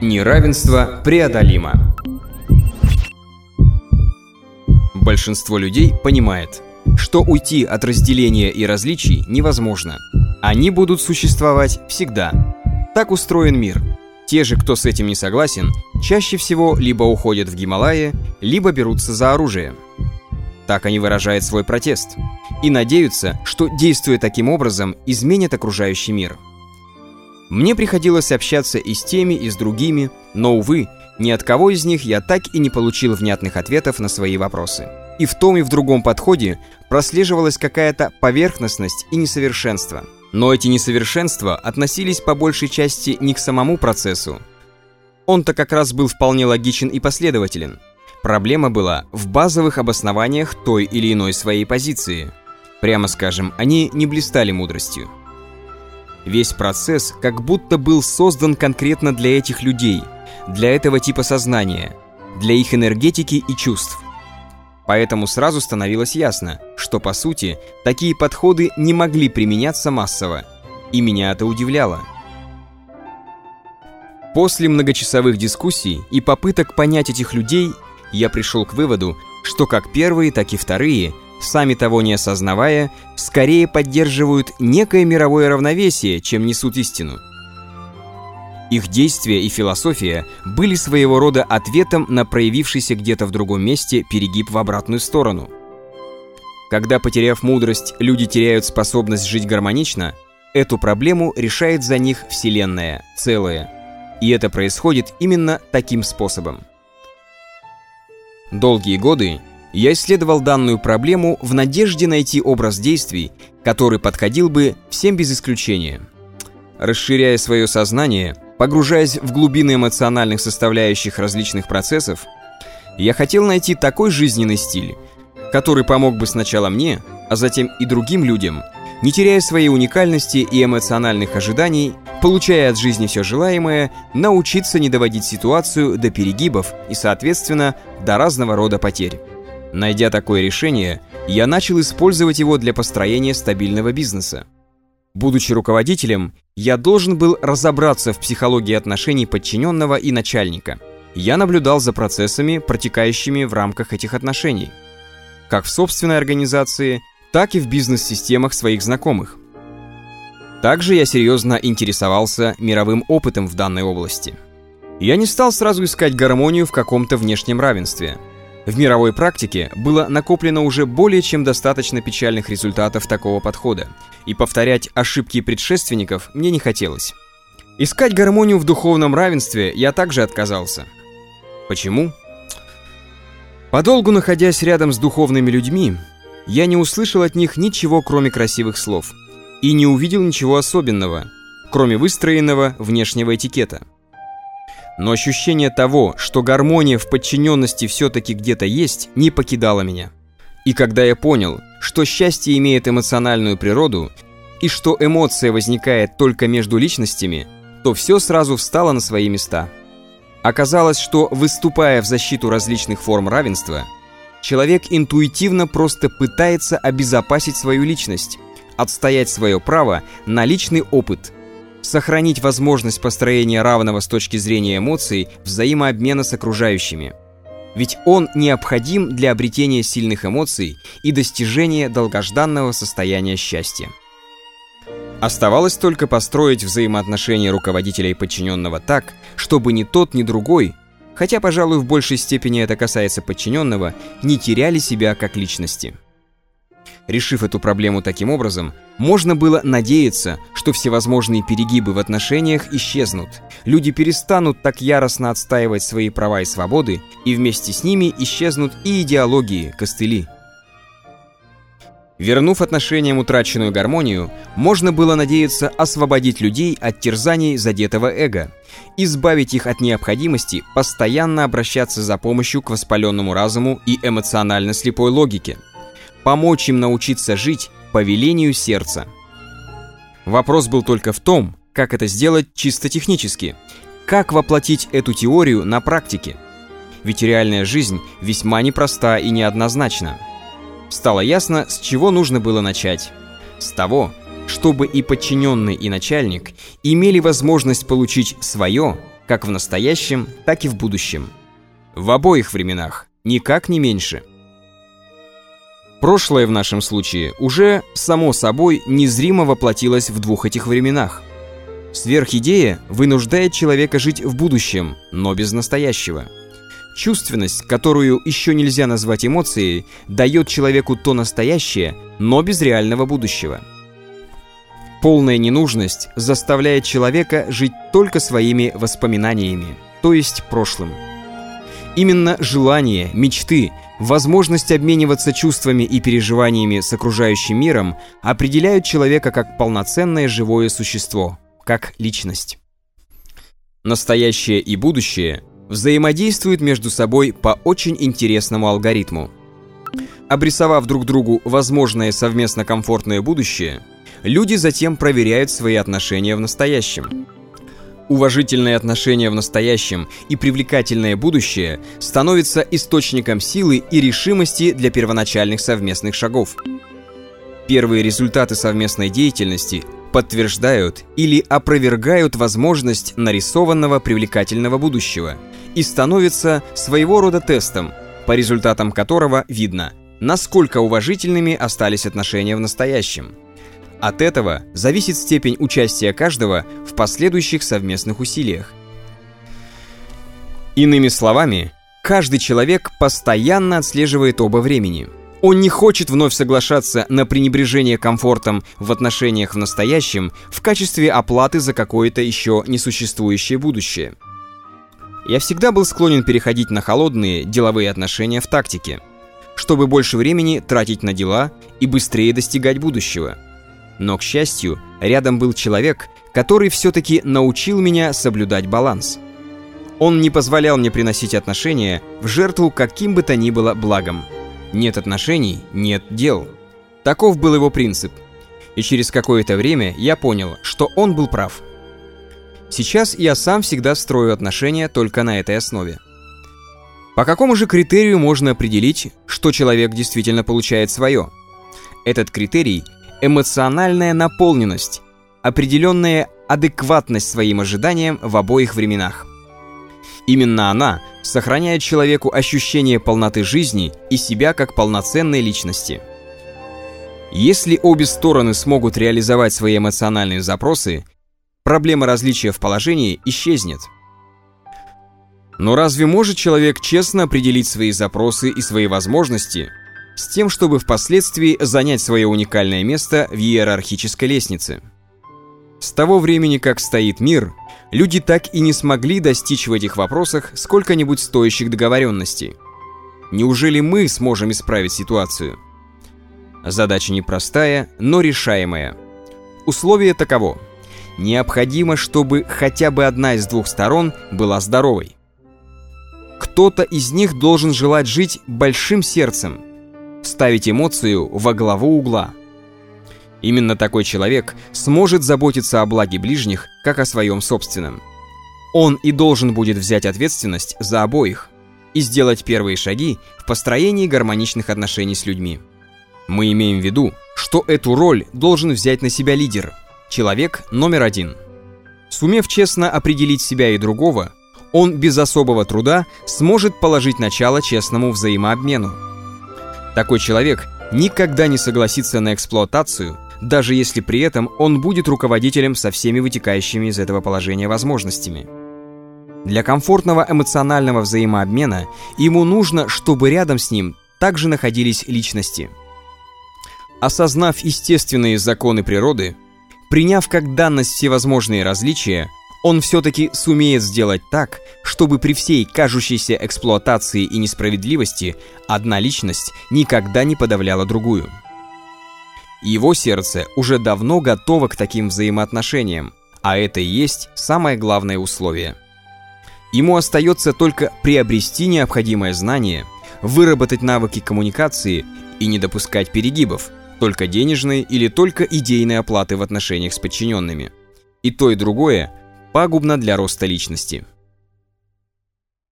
Неравенство преодолимо. Большинство людей понимает, что уйти от разделения и различий невозможно. Они будут существовать всегда. Так устроен мир. Те же, кто с этим не согласен, чаще всего либо уходят в Гималаи, либо берутся за оружие. Так они выражают свой протест и надеются, что, действуя таким образом, изменят окружающий мир. Мне приходилось общаться и с теми, и с другими, но, увы, ни от кого из них я так и не получил внятных ответов на свои вопросы. И в том и в другом подходе прослеживалась какая-то поверхностность и несовершенство. Но эти несовершенства относились по большей части не к самому процессу. Он-то как раз был вполне логичен и последователен. Проблема была в базовых обоснованиях той или иной своей позиции. Прямо скажем, они не блистали мудростью. Весь процесс как будто был создан конкретно для этих людей, для этого типа сознания, для их энергетики и чувств. Поэтому сразу становилось ясно, что по сути такие подходы не могли применяться массово, и меня это удивляло. После многочасовых дискуссий и попыток понять этих людей, я пришел к выводу, что как первые, так и вторые – сами того не осознавая, скорее поддерживают некое мировое равновесие, чем несут истину. Их действия и философия были своего рода ответом на проявившийся где-то в другом месте перегиб в обратную сторону. Когда, потеряв мудрость, люди теряют способность жить гармонично, эту проблему решает за них Вселенная, целое. И это происходит именно таким способом. Долгие годы я исследовал данную проблему в надежде найти образ действий, который подходил бы всем без исключения. Расширяя свое сознание, погружаясь в глубины эмоциональных составляющих различных процессов, я хотел найти такой жизненный стиль, который помог бы сначала мне, а затем и другим людям, не теряя своей уникальности и эмоциональных ожиданий, получая от жизни все желаемое, научиться не доводить ситуацию до перегибов и, соответственно, до разного рода потерь. Найдя такое решение, я начал использовать его для построения стабильного бизнеса. Будучи руководителем, я должен был разобраться в психологии отношений подчиненного и начальника. Я наблюдал за процессами, протекающими в рамках этих отношений. Как в собственной организации, так и в бизнес-системах своих знакомых. Также я серьезно интересовался мировым опытом в данной области. Я не стал сразу искать гармонию в каком-то внешнем равенстве – в мировой практике было накоплено уже более чем достаточно печальных результатов такого подхода, и повторять ошибки предшественников мне не хотелось. Искать гармонию в духовном равенстве я также отказался. Почему? Подолгу находясь рядом с духовными людьми, я не услышал от них ничего, кроме красивых слов, и не увидел ничего особенного, кроме выстроенного внешнего этикета – но ощущение того, что гармония в подчиненности все-таки где-то есть, не покидало меня. И когда я понял, что счастье имеет эмоциональную природу, и что эмоция возникает только между личностями, то все сразу встало на свои места. Оказалось, что, выступая в защиту различных форм равенства, человек интуитивно просто пытается обезопасить свою личность, отстоять свое право на личный опыт – сохранить возможность построения равного с точки зрения эмоций взаимообмена с окружающими. Ведь он необходим для обретения сильных эмоций и достижения долгожданного состояния счастья. Оставалось только построить взаимоотношения руководителя и подчиненного так, чтобы ни тот, ни другой, хотя, пожалуй, в большей степени это касается подчиненного, не теряли себя как личности. Решив эту проблему таким образом, можно было надеяться, что всевозможные перегибы в отношениях исчезнут. Люди перестанут так яростно отстаивать свои права и свободы, и вместе с ними исчезнут и идеологии, костыли. Вернув отношениям утраченную гармонию, можно было надеяться освободить людей от терзаний задетого эго, избавить их от необходимости постоянно обращаться за помощью к воспаленному разуму и эмоционально слепой логике – помочь им научиться жить по велению сердца. Вопрос был только в том, как это сделать чисто технически, как воплотить эту теорию на практике. Ведь реальная жизнь весьма непроста и неоднозначна. Стало ясно, с чего нужно было начать. С того, чтобы и подчиненный, и начальник имели возможность получить свое, как в настоящем, так и в будущем. В обоих временах, никак не меньше. Прошлое в нашем случае уже, само собой, незримо воплотилось в двух этих временах. Сверхидея вынуждает человека жить в будущем, но без настоящего. Чувственность, которую еще нельзя назвать эмоцией, дает человеку то настоящее, но без реального будущего. Полная ненужность заставляет человека жить только своими воспоминаниями, то есть прошлым. Именно желание, мечты, возможность обмениваться чувствами и переживаниями с окружающим миром определяют человека как полноценное живое существо, как личность. Настоящее и будущее взаимодействуют между собой по очень интересному алгоритму. Обрисовав друг другу возможное совместно комфортное будущее – люди затем проверяют свои отношения в настоящем. Уважительные отношения в настоящем и привлекательное будущее становятся источником силы и решимости для первоначальных совместных шагов. Первые результаты совместной деятельности подтверждают или опровергают возможность нарисованного привлекательного будущего и становятся своего рода тестом, по результатам которого видно, насколько уважительными остались отношения в настоящем – от этого зависит степень участия каждого последующих совместных усилиях. Иными словами, каждый человек постоянно отслеживает оба времени. Он не хочет вновь соглашаться на пренебрежение комфортом в отношениях в настоящем в качестве оплаты за какое-то еще несуществующее будущее. Я всегда был склонен переходить на холодные деловые отношения в тактике, чтобы больше времени тратить на дела и быстрее достигать будущего – но, к счастью, рядом был человек, который все-таки научил меня соблюдать баланс. Он не позволял мне приносить отношения в жертву каким бы то ни было благом. Нет отношений – нет дел. Таков был его принцип. И через какое-то время я понял, что он был прав. Сейчас я сам всегда строю отношения только на этой основе. По какому же критерию можно определить, что человек действительно получает свое? Этот критерий эмоциональная наполненность, определенная адекватность своим ожиданиям в обоих временах. Именно она сохраняет человеку ощущение полноты жизни и себя как полноценной личности. Если обе стороны смогут реализовать свои эмоциональные запросы, проблема различия в положении исчезнет. Но разве может человек честно определить свои запросы и свои возможности, с тем, чтобы впоследствии занять свое уникальное место в иерархической лестнице. С того времени, как стоит мир, люди так и не смогли достичь в этих вопросах сколько-нибудь стоящих договоренностей. Неужели мы сможем исправить ситуацию? Задача непростая, но решаемая. Условие таково. Необходимо, чтобы хотя бы одна из двух сторон была здоровой. Кто-то из них должен желать жить большим сердцем – ставить эмоцию во главу угла. Именно такой человек сможет заботиться о благе ближних, как о своем собственном. Он и должен будет взять ответственность за обоих и сделать первые шаги в построении гармоничных отношений с людьми. Мы имеем в виду, что эту роль должен взять на себя лидер, человек номер один. Сумев честно определить себя и другого, он без особого труда сможет положить начало честному взаимообмену. Такой человек никогда не согласится на эксплуатацию, даже если при этом он будет руководителем со всеми вытекающими из этого положения возможностями. Для комфортного эмоционального взаимообмена ему нужно, чтобы рядом с ним также находились личности. Осознав естественные законы природы, приняв как данность всевозможные различия, он все-таки сумеет сделать так, чтобы при всей кажущейся эксплуатации и несправедливости одна личность никогда не подавляла другую. Его сердце уже давно готово к таким взаимоотношениям, а это и есть самое главное условие. Ему остается только приобрести необходимое знание, выработать навыки коммуникации и не допускать перегибов, только денежной или только идейной оплаты в отношениях с подчиненными. И то, и другое пагубно для роста личности.